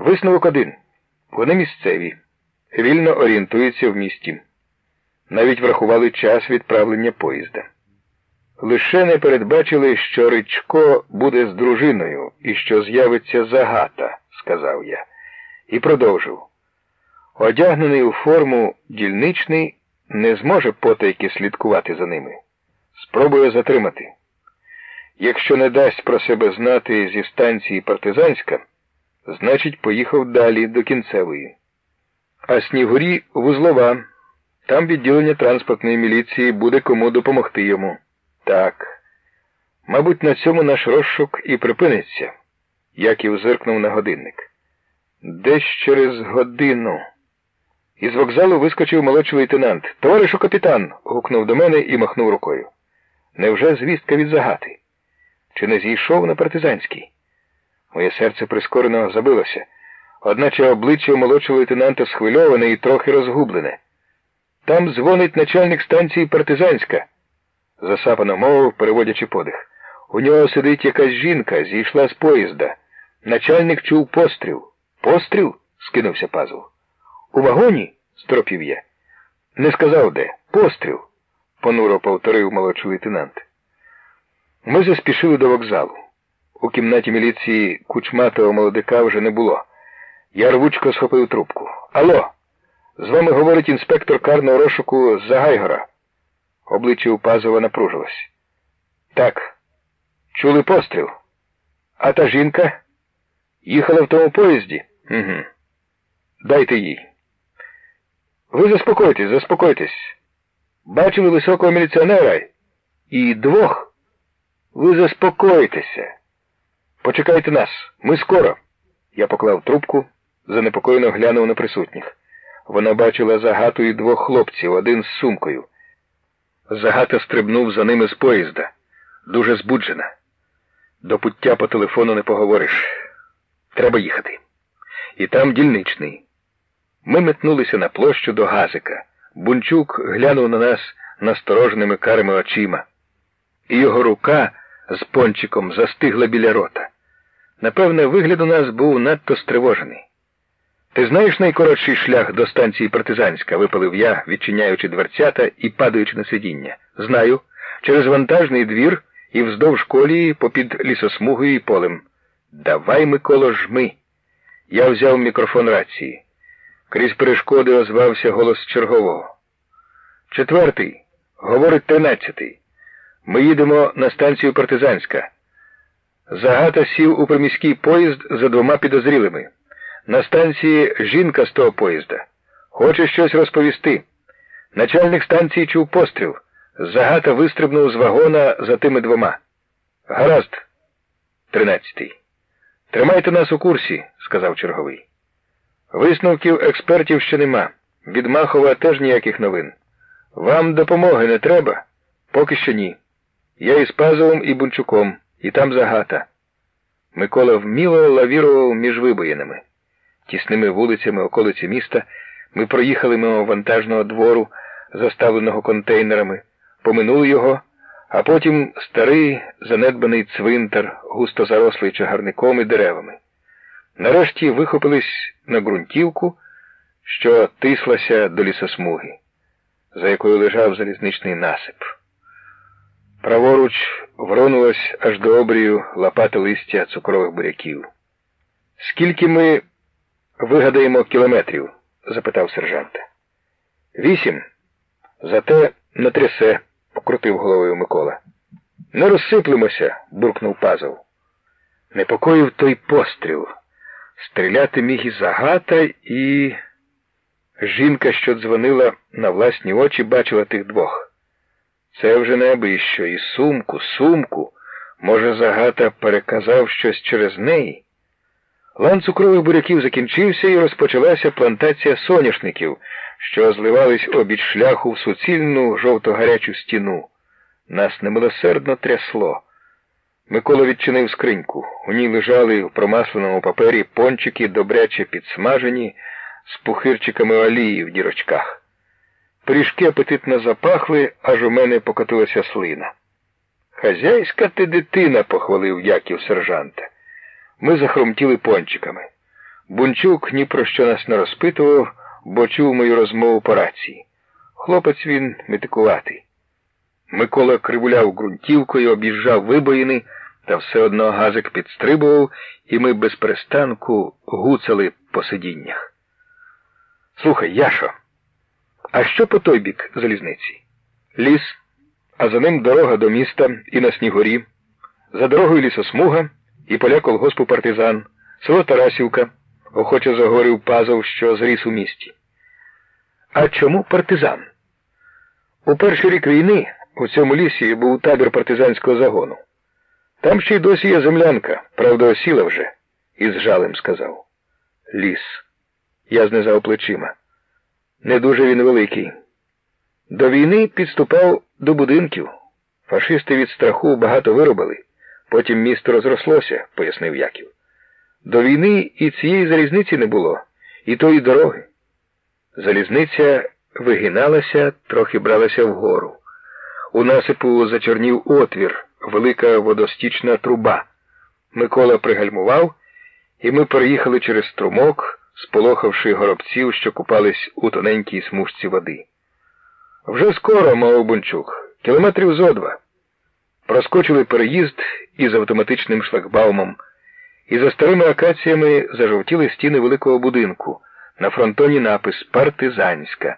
Висновок один. Вони місцеві, вільно орієнтуються в місті. Навіть врахували час відправлення поїзда. Лише не передбачили, що Ричко буде з дружиною і що з'явиться загата, сказав я, і продовжив. Одягнений у форму дільничний не зможе потайки слідкувати за ними. Спробує затримати. Якщо не дасть про себе знати зі станції партизанська, значить, поїхав далі до кінцевої. А Снігурі вузлова. Там відділення транспортної міліції буде кому допомогти йому. Так. Мабуть, на цьому наш розшук і припиниться, Яків зиркнув на годинник. Десь через годину. Із вокзалу вискочив молодший лейтенант. Товаришу капітан. гукнув до мене і махнув рукою. Невже звістка від загати? Чи не зійшов на партизанський? Моє серце прискорено забилося, одначе обличчя молодшого лейтенанта схвильоване і трохи розгублене. Там дзвонить начальник станції партизанська, засапано мовив, переводячи подих. У нього сидить якась жінка, зійшла з поїзда. Начальник чув постріл. Постріл? скинувся пазл. У вагоні? стропів я. Не сказав де. Постріл, понуро повторив молодший лейтенант. Ми заспішили до вокзалу. У кімнаті міліції кучматого молодика вже не було. Я рвучко схопив трубку. Алло, з вами говорить інспектор карного розшуку Загайгора. Обличчя у Пазова напружилось. Так. Чули постріл? А та жінка? Їхала в тому поїзді? Угу. Дайте їй. Ви заспокойтесь, заспокойтесь. Бачили високого міліціонера і двох. Ви заспокойтеся. Почекайте нас, ми скоро. Я поклав трубку, занепокоєно глянув на присутніх. Вона бачила загату і двох хлопців, один з сумкою. Загата стрибнув за ними з поїзда, дуже збуджена. До пуття по телефону не поговориш. Треба їхати. І там дільничний. Ми метнулися на площу до газика. Бунчук глянув на нас настороженими карими очима, і його рука з пончиком застигла біля рота. Напевне, вигляд у нас був надто стривожений. Ти знаєш найкоротший шлях до станції партизанська, випалив я, відчиняючи дверцята і падаючи на сидіння. Знаю, через вантажний двір і вздовж колії попід лісосмугою і полем. Давай, Миколо, жми. Я взяв мікрофон рації. Крізь перешкоди озвався голос чергового. Четвертий, говорить тринадцятий. Ми їдемо на станцію партизанська. Загата сів у приміський поїзд за двома підозрілими. На станції жінка з того поїзда. Хоче щось розповісти. Начальник станції чув постріл. Загата вистрибнув з вагона за тими двома. Гаразд, тринадцятий. Тримайте нас у курсі, сказав черговий. Висновків експертів ще нема. Від Махова теж ніяких новин. Вам допомоги не треба? Поки що ні. Я із Пазовим і Бунчуком, і там загата. Микола вміло лавірував між вибоїнами. Тісними вулицями околиці міста ми проїхали мимо вантажного двору, заставленого контейнерами, поминули його, а потім старий занедбаний цвинтар, густо зарослий чагарником і деревами. Нарешті вихопились на ґрунтівку, що тислася до лісосмуги, за якою лежав залізничний насип. Праворуч вронулась аж до обрію лопати листя цукрових буряків. Скільки ми вигадаємо кілометрів? запитав сержант. Вісім. Зате не трясе, покрутив головою Микола. Не розсиплемося, буркнув Пазов. Непокоїв той постріл. Стріляти міг і загата, і. Жінка, що дзвонила на власні очі, бачила тих двох. Це вже не і сумку, сумку. Може, загата переказав щось через неї. Лан цукрових буряків закінчився і розпочалася плантація соняшників, що зливались обід шляху в суцільну жовто-гарячу стіну. Нас немилосердно трясло. Микола відчинив скриньку. У ній лежали в промасленому папері пончики, добряче підсмажені, з пухирчиками олії в дірочках. Пиріжки апетитно запахли, аж у мене покотилася слина. Хазяйська ти дитина, похвалив Яків сержанта. Ми захромтіли пончиками. Бунчук ні про що нас не розпитував, бо чув мою розмову по рації. Хлопець він метикуватий. Микола кривуляв ґрунтівкою, об'їжджав вибоїни, та все одно газик підстрибував, і ми без перестанку гуцали по сидіннях. Слухай, Яшо, а що по той бік залізниці? Ліс, а за ним дорога до міста і на Снігурі, за дорогою лісосмуга і поля колгоспу партизан, село Тарасівка, охоче заговорив пазов, що зріс у місті. А чому партизан? У перший рік війни у цьому лісі був табір партизанського загону. Там ще й досі є землянка, правда, осіла вже, із жалем сказав. Ліс. Я знизав плечима. Не дуже він великий. До війни підступав до будинків. Фашисти від страху багато виробили. Потім місто розрослося, пояснив Яків. До війни і цієї залізниці не було, і тої дороги. Залізниця вигиналася, трохи бралася вгору. У насипу зачорнів отвір, велика водостічна труба. Микола пригальмував, і ми переїхали через струмок, сполохавши горобців, що купались у тоненькій смужці води. Вже скоро, мов Бунчук, кілометрів зо два. Проскочили переїзд із автоматичним шлагбаумом, і за старими акаціями зажовтіли стіни великого будинку. На фронтоні напис Партизанська.